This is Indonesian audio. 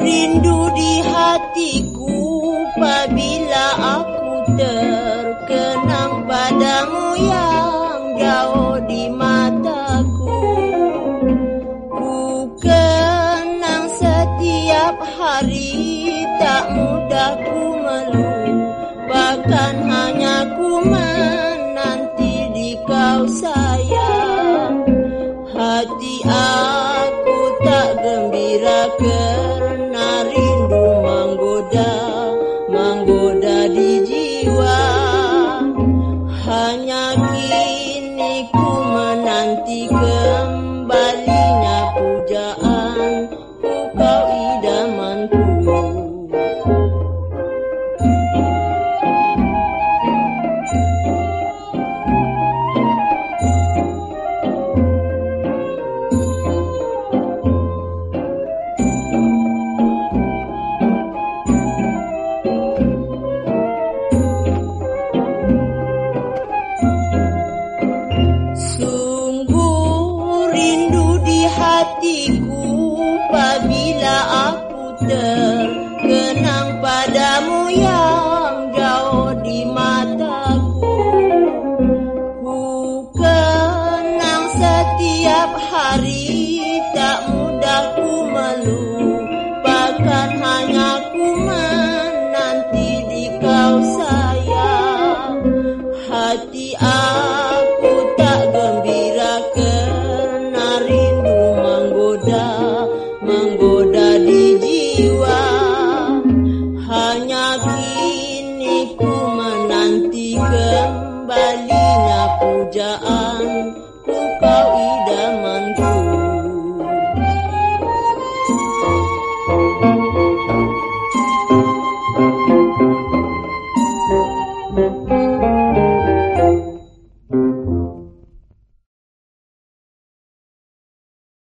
rindu di hatiku Apabila aku terkenang padamu yang jauh di mataku. Ku kenang setiap hari Tak mudah ku melupakan Hanya ku menanti di kau sayang. Hati aku tak gembira ke menanti kembalinya hatiku Apabila aku terkenang menggoda di jiwa. Hanya kini ku menanti kembalinya pujaan.